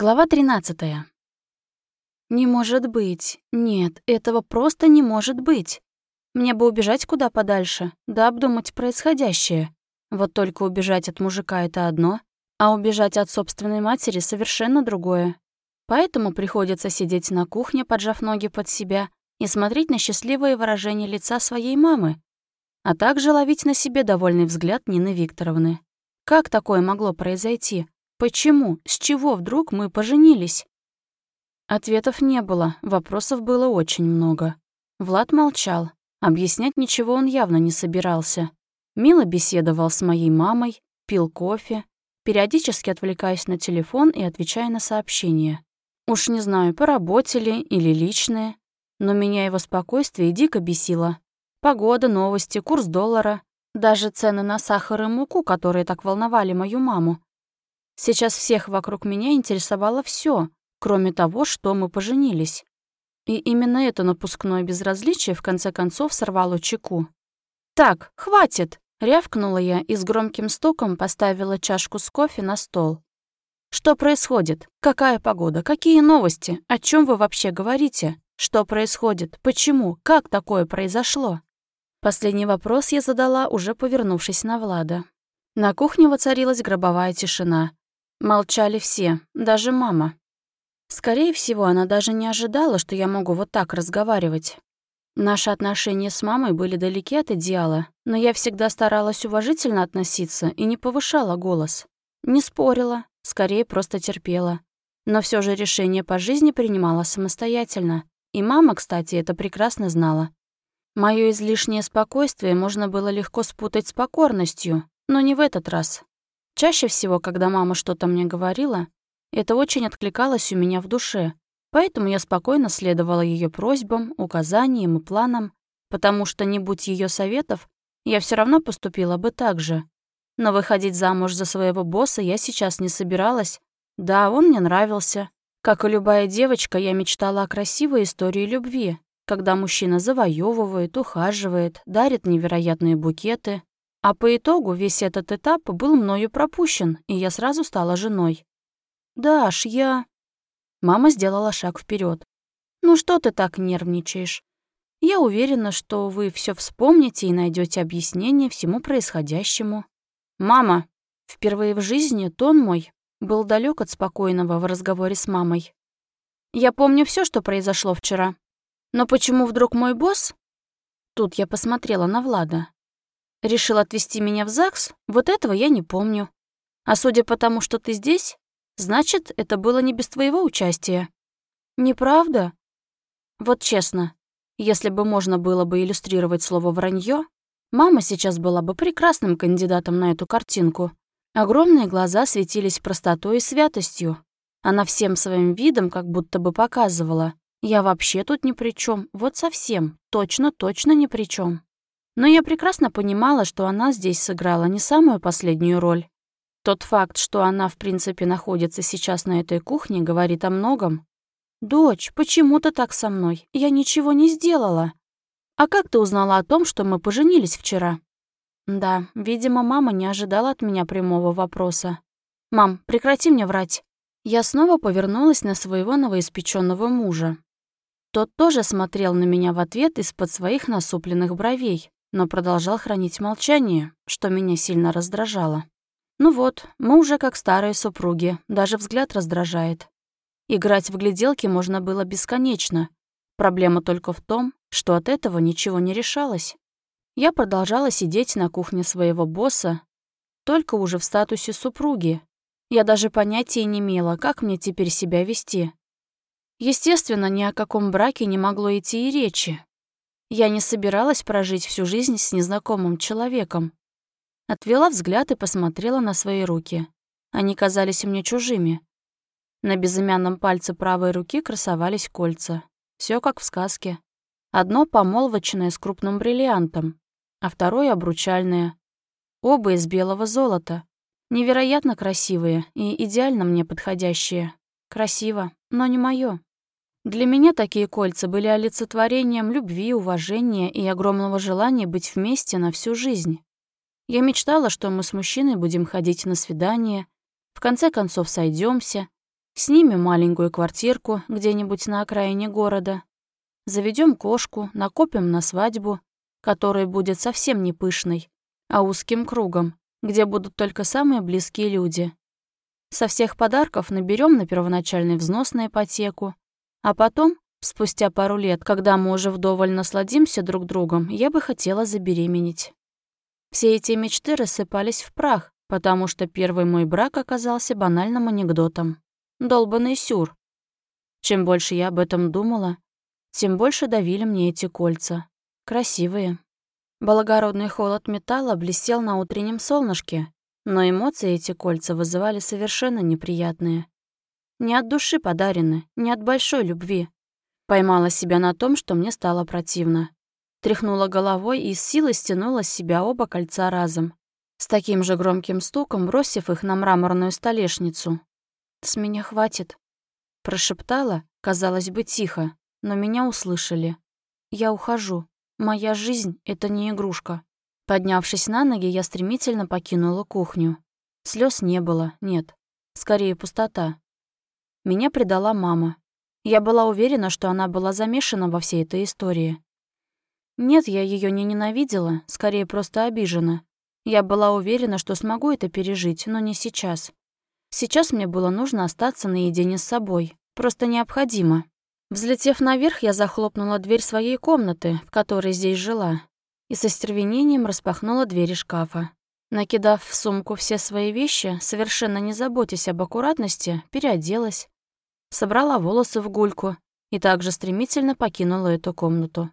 Глава 13. Не может быть. Нет, этого просто не может быть. Мне бы убежать куда подальше, да обдумать происходящее. Вот только убежать от мужика — это одно, а убежать от собственной матери — совершенно другое. Поэтому приходится сидеть на кухне, поджав ноги под себя, и смотреть на счастливое выражение лица своей мамы, а также ловить на себе довольный взгляд Нины Викторовны. Как такое могло произойти? Почему? С чего вдруг мы поженились? Ответов не было, вопросов было очень много. Влад молчал. Объяснять ничего он явно не собирался. Мило беседовал с моей мамой, пил кофе, периодически отвлекаясь на телефон и отвечая на сообщения. Уж не знаю, по работе ли или личные, но меня его спокойствие дико бесило. Погода, новости, курс доллара, даже цены на сахар и муку, которые так волновали мою маму, Сейчас всех вокруг меня интересовало все, кроме того, что мы поженились. И именно это напускное безразличие в конце концов сорвало чеку. «Так, хватит!» — рявкнула я и с громким стуком поставила чашку с кофе на стол. «Что происходит? Какая погода? Какие новости? О чем вы вообще говорите? Что происходит? Почему? Как такое произошло?» Последний вопрос я задала, уже повернувшись на Влада. На кухне воцарилась гробовая тишина. Молчали все, даже мама. Скорее всего, она даже не ожидала, что я могу вот так разговаривать. Наши отношения с мамой были далеки от идеала, но я всегда старалась уважительно относиться и не повышала голос. Не спорила, скорее просто терпела. Но все же решение по жизни принимала самостоятельно. И мама, кстати, это прекрасно знала. Моё излишнее спокойствие можно было легко спутать с покорностью, но не в этот раз. Чаще всего, когда мама что-то мне говорила, это очень откликалось у меня в душе, поэтому я спокойно следовала ее просьбам, указаниям и планам, потому что, не будь ее советов, я все равно поступила бы так же. Но выходить замуж за своего босса я сейчас не собиралась. Да, он мне нравился. Как и любая девочка, я мечтала о красивой истории любви, когда мужчина завоевывает, ухаживает, дарит невероятные букеты, а по итогу весь этот этап был мною пропущен, и я сразу стала женой. «Даш, я...» Мама сделала шаг вперед. «Ну что ты так нервничаешь? Я уверена, что вы все вспомните и найдете объяснение всему происходящему. Мама!» Впервые в жизни тон мой был далек от спокойного в разговоре с мамой. «Я помню все, что произошло вчера. Но почему вдруг мой босс...» Тут я посмотрела на Влада. Решил отвезти меня в ЗАГС? Вот этого я не помню. А судя по тому, что ты здесь, значит, это было не без твоего участия. Неправда? Вот честно, если бы можно было бы иллюстрировать слово «вранье», мама сейчас была бы прекрасным кандидатом на эту картинку. Огромные глаза светились простотой и святостью. Она всем своим видом как будто бы показывала. Я вообще тут ни при чем, вот совсем, точно-точно ни при чем. Но я прекрасно понимала, что она здесь сыграла не самую последнюю роль. Тот факт, что она, в принципе, находится сейчас на этой кухне, говорит о многом. «Дочь, почему ты так со мной? Я ничего не сделала». «А как ты узнала о том, что мы поженились вчера?» Да, видимо, мама не ожидала от меня прямого вопроса. «Мам, прекрати мне врать». Я снова повернулась на своего новоиспеченного мужа. Тот тоже смотрел на меня в ответ из-под своих насупленных бровей но продолжал хранить молчание, что меня сильно раздражало. Ну вот, мы уже как старые супруги, даже взгляд раздражает. Играть в гляделки можно было бесконечно. Проблема только в том, что от этого ничего не решалось. Я продолжала сидеть на кухне своего босса, только уже в статусе супруги. Я даже понятия не имела, как мне теперь себя вести. Естественно, ни о каком браке не могло идти и речи. Я не собиралась прожить всю жизнь с незнакомым человеком. Отвела взгляд и посмотрела на свои руки. Они казались мне чужими. На безымянном пальце правой руки красовались кольца. Все как в сказке. Одно помолвочное с крупным бриллиантом, а второе обручальное. Оба из белого золота. Невероятно красивые и идеально мне подходящие. Красиво, но не моё. Для меня такие кольца были олицетворением любви, уважения и огромного желания быть вместе на всю жизнь. Я мечтала, что мы с мужчиной будем ходить на свидания, в конце концов сойдемся, Снимем маленькую квартирку где-нибудь на окраине города. Заведем кошку, накопим на свадьбу, которая будет совсем не пышной, а узким кругом, где будут только самые близкие люди. Со всех подарков наберем на первоначальный взнос на ипотеку, а потом, спустя пару лет, когда мы уже вдоволь насладимся друг другом, я бы хотела забеременеть. Все эти мечты рассыпались в прах, потому что первый мой брак оказался банальным анекдотом. Долбанный сюр. Чем больше я об этом думала, тем больше давили мне эти кольца. Красивые. Благородный холод металла блестел на утреннем солнышке, но эмоции эти кольца вызывали совершенно неприятные. Не от души подарены, не от большой любви. Поймала себя на том, что мне стало противно. Тряхнула головой и с силой стянула с себя оба кольца разом. С таким же громким стуком бросив их на мраморную столешницу. «С меня хватит», — прошептала, казалось бы, тихо, но меня услышали. «Я ухожу. Моя жизнь — это не игрушка». Поднявшись на ноги, я стремительно покинула кухню. Слез не было, нет. Скорее, пустота. Меня предала мама. Я была уверена, что она была замешана во всей этой истории. Нет, я ее не ненавидела, скорее просто обижена. Я была уверена, что смогу это пережить, но не сейчас. Сейчас мне было нужно остаться наедине с собой. Просто необходимо. Взлетев наверх, я захлопнула дверь своей комнаты, в которой здесь жила, и со стервенением распахнула двери шкафа. Накидав в сумку все свои вещи, совершенно не заботясь об аккуратности, переоделась, собрала волосы в гульку и также стремительно покинула эту комнату.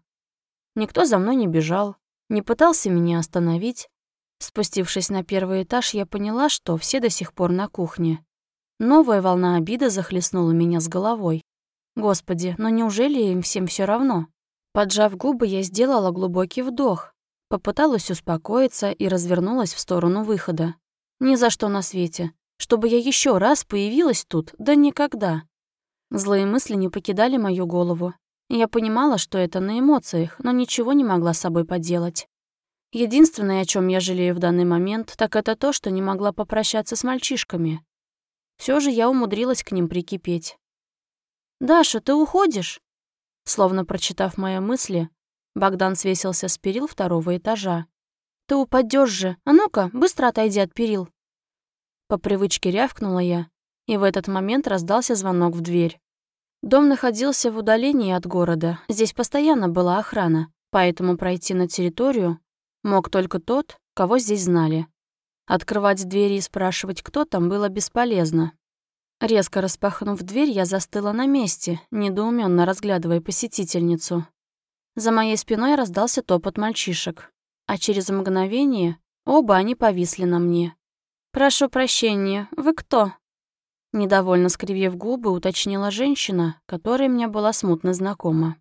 Никто за мной не бежал, не пытался меня остановить. Спустившись на первый этаж, я поняла, что все до сих пор на кухне. Новая волна обиды захлестнула меня с головой. Господи, но неужели им всем все равно? Поджав губы, я сделала глубокий вдох, попыталась успокоиться и развернулась в сторону выхода. Ни за что на свете. Чтобы я еще раз появилась тут, да никогда. Злые мысли не покидали мою голову. Я понимала, что это на эмоциях, но ничего не могла с собой поделать. Единственное, о чем я жалею в данный момент, так это то, что не могла попрощаться с мальчишками. Все же я умудрилась к ним прикипеть. «Даша, ты уходишь?» Словно прочитав мои мысли, Богдан свесился с перил второго этажа. «Ты упадешь же! А ну-ка, быстро отойди от перил!» По привычке рявкнула я, и в этот момент раздался звонок в дверь. Дом находился в удалении от города, здесь постоянно была охрана, поэтому пройти на территорию мог только тот, кого здесь знали. Открывать двери и спрашивать, кто там, было бесполезно. Резко распахнув дверь, я застыла на месте, недоуменно разглядывая посетительницу. За моей спиной раздался топот мальчишек, а через мгновение оба они повисли на мне. «Прошу прощения, вы кто?» Недовольно скривив губы, уточнила женщина, которая мне была смутно знакома.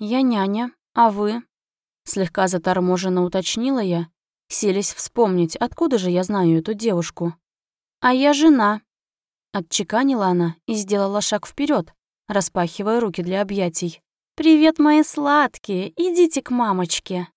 «Я няня, а вы?» Слегка заторможенно уточнила я, селись вспомнить, откуда же я знаю эту девушку. «А я жена», — отчеканила она и сделала шаг вперед, распахивая руки для объятий. «Привет, мои сладкие, идите к мамочке».